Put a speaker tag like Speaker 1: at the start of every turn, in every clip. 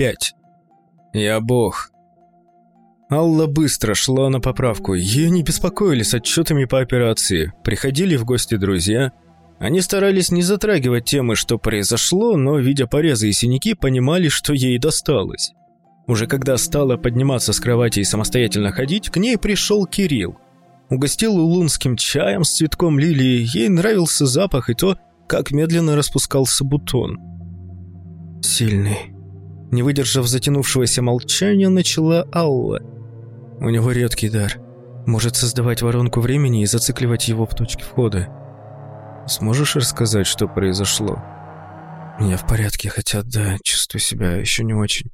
Speaker 1: 5. Я бог. Алла быстро шла на поправку. Ее не беспокоили с отчетами по операции. Приходили в гости друзья. Они старались не затрагивать темы, что произошло, но, видя порезы и синяки, понимали, что ей досталось. Уже когда стала подниматься с кровати и самостоятельно ходить, к ней пришел Кирилл. Угостил улунским чаем с цветком лилии, ей нравился запах и то, как медленно распускался бутон. «Сильный». Не выдержав затянувшегося молчания, начала Алла. «У него редкий дар. Может создавать воронку времени и зацикливать его в точке входа. Сможешь рассказать, что произошло?» «Я в порядке, хотя, да, чувствую себя еще не очень.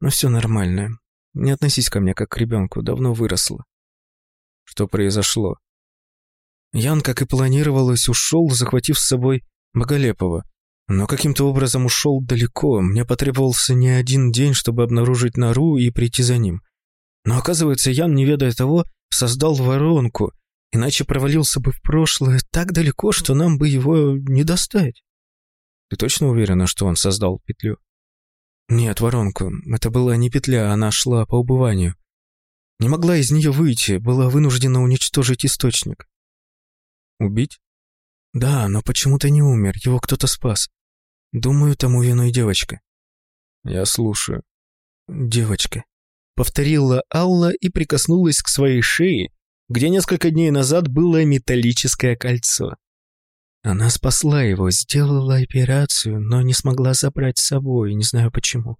Speaker 1: Но все нормально. Не относись ко мне как к ребенку, давно выросла». «Что произошло?» Ян, как и планировалось, ушел, захватив с собой Боголепова. Но каким-то образом ушел далеко. Мне потребовался не один день, чтобы обнаружить нору и прийти за ним. Но оказывается, Ян, не ведая того, создал воронку, иначе провалился бы в прошлое так далеко, что нам бы его не достать. Ты точно уверена, что он создал петлю? Нет, воронку. Это была не петля, она шла по убыванию. Не могла из нее выйти, была вынуждена уничтожить источник. Убить? Да, но почему-то не умер, его кто-то спас. Думаю, тому виной девочка. Я слушаю. Девочка. Повторила Алла и прикоснулась к своей шее, где несколько дней назад было металлическое кольцо. Она спасла его, сделала операцию, но не смогла забрать с собой, не знаю почему.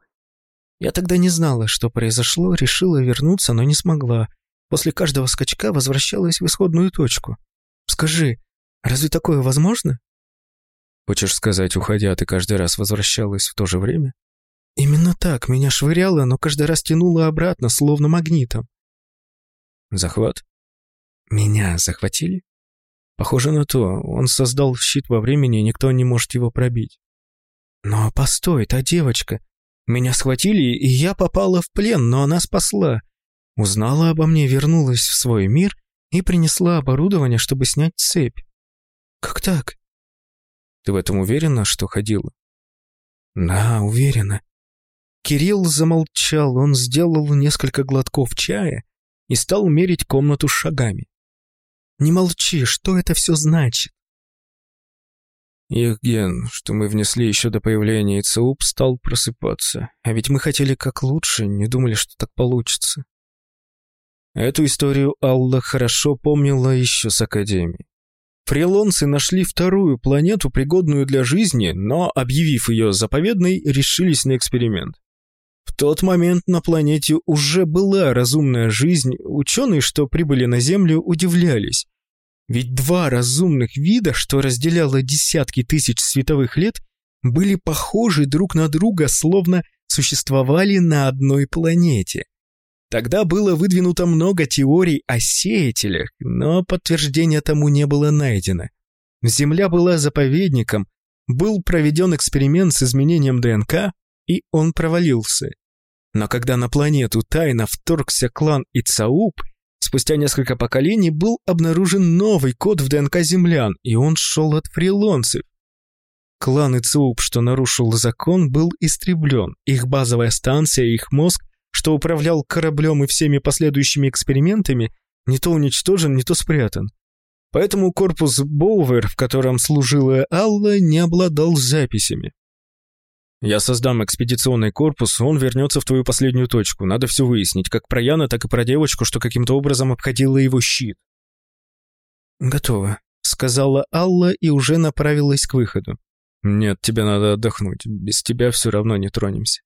Speaker 1: Я тогда не знала, что произошло, решила вернуться, но не смогла. После каждого скачка возвращалась в исходную точку. Скажи, Разве такое возможно? Хочешь сказать, уходя, ты каждый раз возвращалась в то же время? Именно так, меня швыряло, но каждый раз тянуло обратно, словно магнитом. Захват? Меня захватили? Похоже на то, он создал щит во времени, и никто не может его пробить. Но постой, та девочка. Меня схватили, и я попала в плен, но она спасла. Узнала обо мне, вернулась в свой мир и принесла оборудование, чтобы снять цепь. Как так? Ты в этом уверена, что ходила? Да, уверена. Кирилл замолчал, он сделал несколько глотков чая и стал мерить комнату шагами. Не молчи, что это все значит? Их ген, что мы внесли еще до появления ИЦУП, стал просыпаться. А ведь мы хотели как лучше, не думали, что так получится. Эту историю Алла хорошо помнила еще с Академии. Фрилонцы нашли вторую планету, пригодную для жизни, но, объявив ее заповедной, решились на эксперимент. В тот момент на планете уже была разумная жизнь, ученые, что прибыли на Землю, удивлялись. Ведь два разумных вида, что разделяло десятки тысяч световых лет, были похожи друг на друга, словно существовали на одной планете. Тогда было выдвинуто много теорий о сеятелях, но подтверждения тому не было найдено. Земля была заповедником, был проведен эксперимент с изменением ДНК, и он провалился. Но когда на планету тайно вторгся клан Ицауп, спустя несколько поколений был обнаружен новый код в ДНК землян, и он шел от фрилонцев. Клан Ицауп, что нарушил закон, был истреблен, их базовая станция их мозг что управлял кораблем и всеми последующими экспериментами, не то уничтожен, не то спрятан. Поэтому корпус Болвер, в котором служила Алла, не обладал записями. Я создам экспедиционный корпус, он вернется в твою последнюю точку. Надо все выяснить, как про Яна, так и про девочку, что каким-то образом обходила его щит. «Готово», — сказала Алла и уже направилась к выходу. «Нет, тебе надо отдохнуть. Без тебя все равно не тронемся».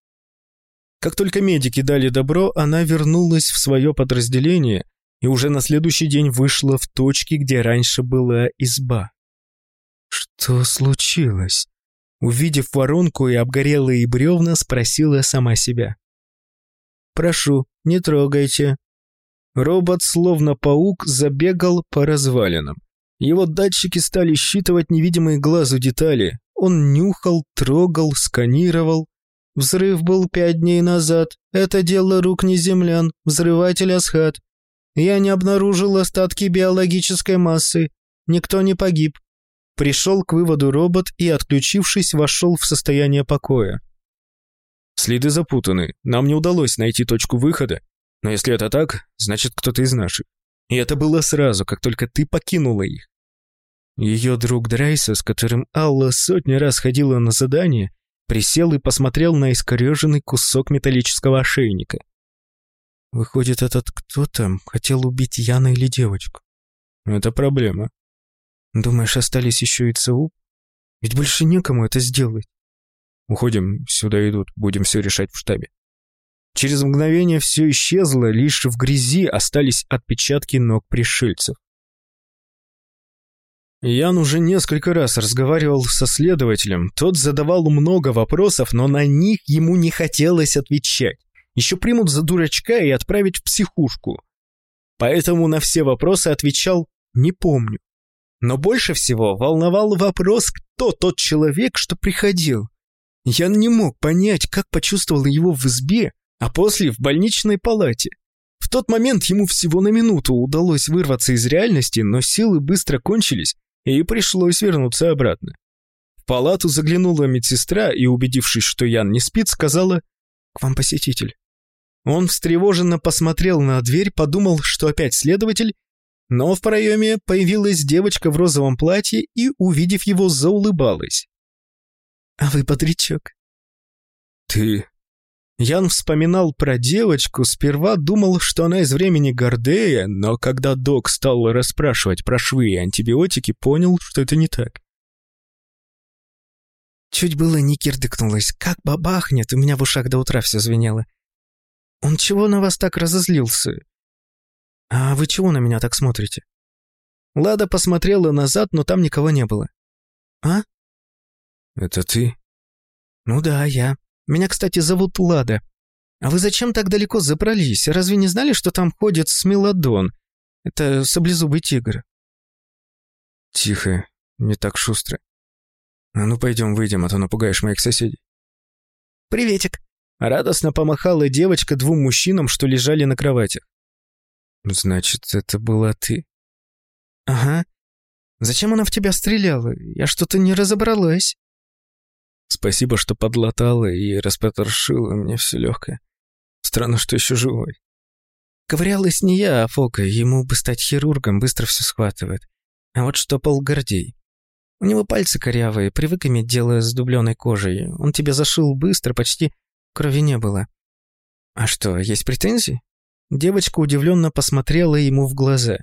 Speaker 1: Как только медики дали добро, она вернулась в свое подразделение и уже на следующий день вышла в точке, где раньше была изба. Что случилось? Увидев воронку и обгорелые бревна, спросила сама себя. «Прошу, не трогайте». Робот, словно паук, забегал по развалинам. Его датчики стали считывать невидимые глазу детали. Он нюхал, трогал, сканировал, Взрыв был пять дней назад. Это дело рук не землян, взрыватель Асхат. Я не обнаружил остатки биологической массы. Никто не погиб. Пришел к выводу робот и, отключившись, вошел в состояние покоя. Следы запутаны, нам не удалось найти точку выхода, но если это так, значит кто-то из наших. И это было сразу, как только ты покинула их. Ее друг Драйса, с которым Алла сотни раз ходила на задание, присел и посмотрел на искореженный кусок металлического ошейника. Выходит, этот кто-то хотел убить Яна или девочку. Это проблема. Думаешь, остались еще и ЦУ? Ведь больше некому это сделать. Уходим, сюда идут, будем все решать в штабе. Через мгновение все исчезло, лишь в грязи остались отпечатки ног пришельцев. Ян уже несколько раз разговаривал со следователем. Тот задавал много вопросов, но на них ему не хотелось отвечать. Еще примут за дурачка и отправить в психушку. Поэтому на все вопросы отвечал «не помню». Но больше всего волновал вопрос, кто тот человек, что приходил. Ян не мог понять, как почувствовал его в избе, а после в больничной палате. В тот момент ему всего на минуту удалось вырваться из реальности, но силы быстро кончились, и пришлось вернуться обратно. В палату заглянула медсестра и, убедившись, что Ян не спит, сказала «К вам посетитель». Он встревоженно посмотрел на дверь, подумал, что опять следователь, но в проеме появилась девочка в розовом платье и, увидев его, заулыбалась. «А вы бодрячок». «Ты...» Ян вспоминал про девочку, сперва думал, что она из времени Гордея, но когда док стал расспрашивать про швы и антибиотики, понял, что это не так. Чуть было не кирдыкнулась. Как бабахнет, у меня в ушах до утра все звенело. Он чего на вас так разозлился? А вы чего на меня так смотрите? Лада посмотрела назад, но там никого не было. А? Это ты? Ну да, я. Меня, кстати, зовут Лада. А вы зачем так далеко забрались? Разве не знали, что там ходит смелодон? Это саблезубый тигр. Тихо, не так шустро. А ну пойдем выйдем, а то напугаешь моих соседей. Приветик. Радостно помахала девочка двум мужчинам, что лежали на кроватях. Значит, это была ты? Ага. Зачем она в тебя стреляла? Я что-то не разобралась. Спасибо, что подлатала и распотрошила мне все легкое. Странно, что еще живой. Ковырялась не я, а Фока. Ему бы стать хирургом, быстро все схватывает. А вот что Пол Гордей. У него пальцы корявые, привык иметь дело с дубленой кожей. Он тебя зашил быстро, почти крови не было. А что, есть претензии? Девочка удивленно посмотрела ему в глаза.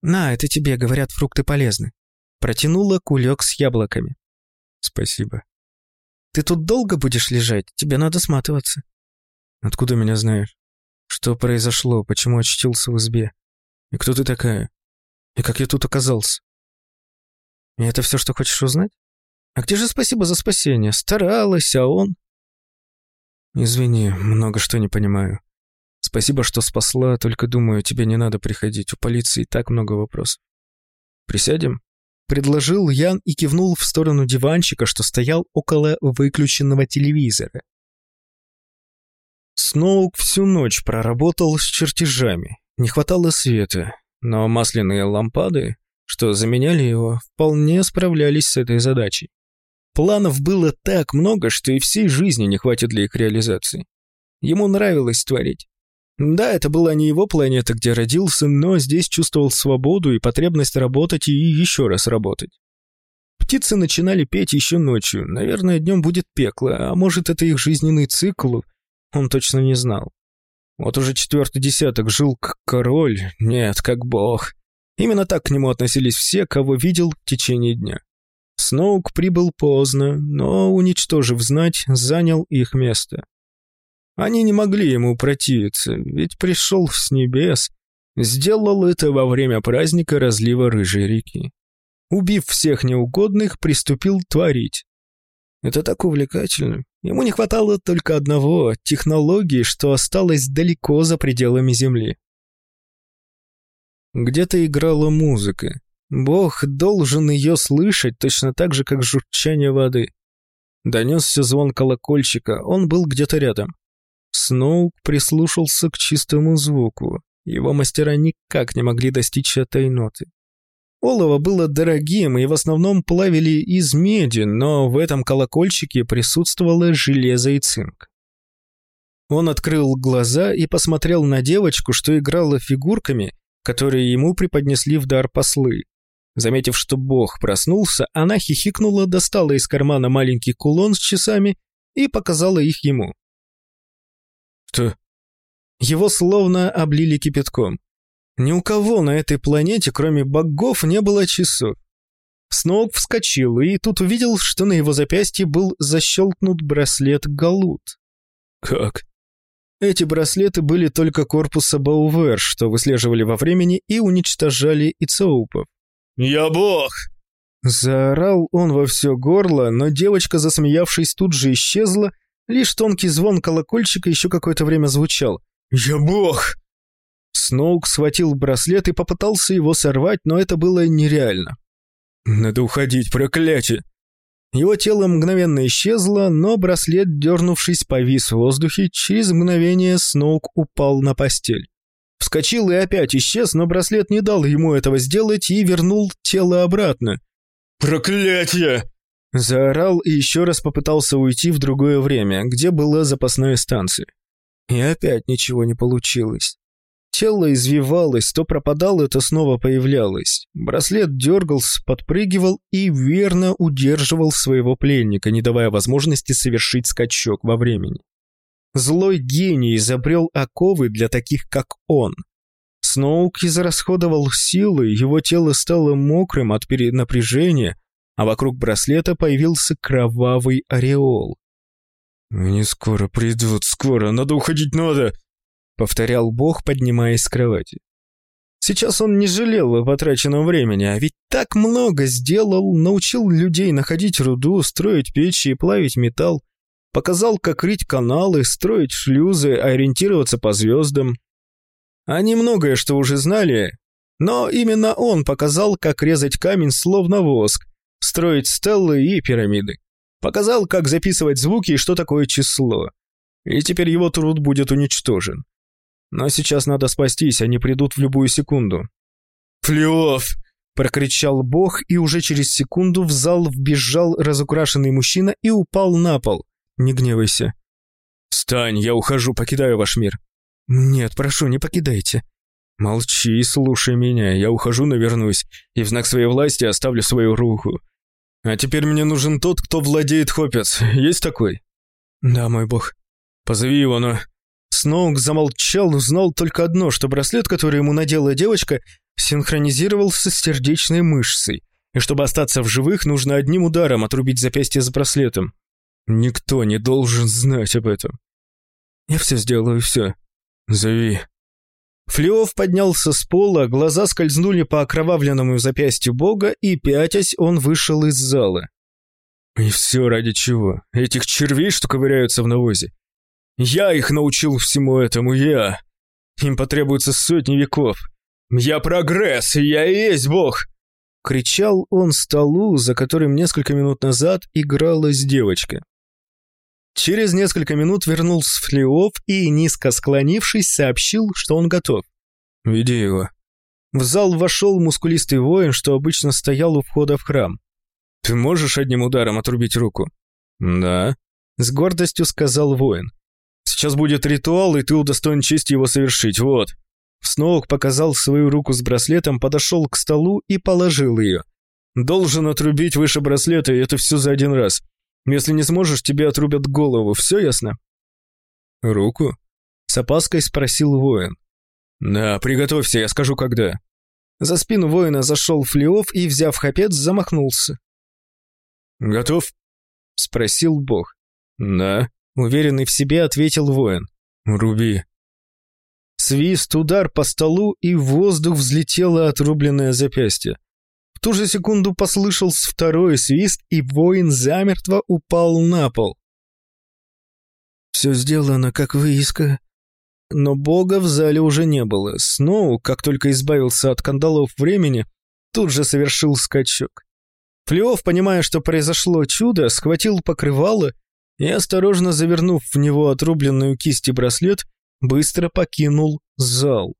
Speaker 1: «На, это тебе, говорят, фрукты полезны». Протянула кулек с яблоками. «Спасибо». Ты тут долго будешь лежать? Тебе надо сматываться». «Откуда меня знаешь? Что произошло? Почему очутился в избе? И кто ты такая? И как я тут оказался?» «И это все, что хочешь узнать? А где же спасибо за спасение? Старалась, а он...» «Извини, много что не понимаю. Спасибо, что спасла, только думаю, тебе не надо приходить. У полиции так много вопросов. Присядем?» Предложил Ян и кивнул в сторону диванчика, что стоял около выключенного телевизора. Сноук всю ночь проработал с чертежами. Не хватало света, но масляные лампады, что заменяли его, вполне справлялись с этой задачей. Планов было так много, что и всей жизни не хватит для их реализации. Ему нравилось творить. Да, это была не его планета, где родился, но здесь чувствовал свободу и потребность работать и еще раз работать. Птицы начинали петь еще ночью. Наверное, днем будет пекло, а может, это их жизненный цикл, он точно не знал. Вот уже четвертый десяток жил как король, нет, как бог. Именно так к нему относились все, кого видел в течение дня. Сноук прибыл поздно, но, уничтожив знать, занял их место. Они не могли ему противиться, ведь пришел с небес. Сделал это во время праздника разлива Рыжей реки. Убив всех неугодных, приступил творить. Это так увлекательно. Ему не хватало только одного — технологии, что осталось далеко за пределами Земли. Где-то играла музыка. Бог должен ее слышать точно так же, как журчание воды. Донесся звон колокольчика, он был где-то рядом. Сноук прислушался к чистому звуку. Его мастера никак не могли достичь этой ноты. Олово было дорогим и в основном плавили из меди, но в этом колокольчике присутствовало железо и цинк. Он открыл глаза и посмотрел на девочку, что играла фигурками, которые ему преподнесли в дар послы. Заметив, что бог проснулся, она хихикнула, достала из кармана маленький кулон с часами и показала их ему. «Что?» Его словно облили кипятком. Ни у кого на этой планете, кроме богов, не было часов. Сноук вскочил и тут увидел, что на его запястье был защелкнут браслет Галут.
Speaker 2: «Как?»
Speaker 1: Эти браслеты были только корпуса Баувер, что выслеживали во времени и уничтожали Ицоупов.
Speaker 2: «Я бог!»
Speaker 1: Заорал он во все горло, но девочка, засмеявшись, тут же исчезла, лишь тонкий звон колокольчика еще какое-то время звучал.
Speaker 2: «Я бог!»
Speaker 1: Сноук схватил браслет и попытался его сорвать, но это было нереально.
Speaker 2: «Надо уходить, проклятие!»
Speaker 1: Его тело мгновенно исчезло, но браслет, дернувшись, повис в воздухе, через мгновение Сноук упал на постель. Вскочил и опять исчез, но браслет не дал ему этого сделать и вернул тело обратно.
Speaker 2: «Проклятие!»
Speaker 1: Заорал и еще раз попытался уйти в другое время, где была запасная станция. И опять ничего не получилось. Тело извивалось, то пропадало, то снова появлялось. Браслет дергался, подпрыгивал и верно удерживал своего пленника, не давая возможности совершить скачок во времени. Злой гений изобрел оковы для таких, как он. Сноук израсходовал силы, его тело стало мокрым от перенапряжения, а вокруг браслета появился кровавый ореол.
Speaker 2: «Они скоро придут, скоро, надо уходить, надо!»
Speaker 1: повторял Бог, поднимаясь с кровати. Сейчас он не жалел о потраченном времени, а ведь так много сделал, научил людей находить руду, строить печи и плавить металл, показал, как рыть каналы, строить шлюзы, ориентироваться по звездам. Они многое что уже знали, но именно он показал, как резать камень словно воск, строить стеллы и пирамиды. Показал, как записывать звуки и что такое число. И теперь его труд будет уничтожен. Но сейчас надо спастись, они придут в любую секунду.
Speaker 2: «Флеоф!»
Speaker 1: — прокричал бог, и уже через секунду в зал вбежал разукрашенный мужчина и упал на пол. «Не гневайся».
Speaker 2: «Встань, я ухожу, покидаю ваш мир».
Speaker 1: «Нет, прошу, не покидайте».
Speaker 2: «Молчи и слушай меня, я ухожу, но вернусь, и в знак своей власти оставлю свою руку. А теперь мне нужен тот, кто владеет Хопец. Есть такой?»
Speaker 1: «Да, мой бог».
Speaker 2: «Позови его, но...»
Speaker 1: Сноук замолчал, узнал только одно, что браслет, который ему надела девочка, синхронизировался с сердечной мышцей, и чтобы остаться в живых, нужно одним ударом отрубить запястье с браслетом. Никто не должен знать об этом. Я все сделаю, все.
Speaker 2: Зови.
Speaker 1: Флеов поднялся с пола, глаза скользнули по окровавленному запястью бога, и, пятясь, он вышел из зала.
Speaker 2: И все ради чего? Этих червей, что ковыряются в навозе? Я их научил всему этому, я. Им потребуется сотни веков. Я прогресс, я и есть бог!»
Speaker 1: Кричал он столу, за которым несколько минут назад игралась девочка. Через несколько минут вернулся Флеов и, низко склонившись, сообщил, что он готов.
Speaker 2: «Веди его».
Speaker 1: В зал вошел мускулистый воин, что обычно стоял у входа в храм.
Speaker 2: «Ты можешь одним ударом отрубить руку?»
Speaker 1: «Да», — с гордостью сказал воин. Сейчас будет ритуал, и ты удостоен чести его совершить, вот». Сноук показал свою руку с браслетом, подошел к столу и положил ее. «Должен отрубить выше браслета, и это все за один раз. Если не сможешь, тебе отрубят голову, все ясно?»
Speaker 2: «Руку?»
Speaker 1: — с опаской спросил воин.
Speaker 2: «Да, приготовься, я скажу, когда».
Speaker 1: За спину воина зашел Флеов и, взяв хапец, замахнулся.
Speaker 2: «Готов?»
Speaker 1: — спросил бог.
Speaker 2: «Да».
Speaker 1: Уверенный в себе ответил воин.
Speaker 2: «Руби».
Speaker 1: Свист, удар по столу, и в воздух взлетело отрубленное запястье. В ту же секунду послышался второй свист, и воин замертво упал на пол. Все сделано, как выиска. Но бога в зале уже не было. Сноу, как только избавился от кандалов времени, тут же совершил скачок. Флеов, понимая, что произошло чудо, схватил покрывало и, осторожно завернув в него отрубленную кисть и браслет, быстро покинул зал.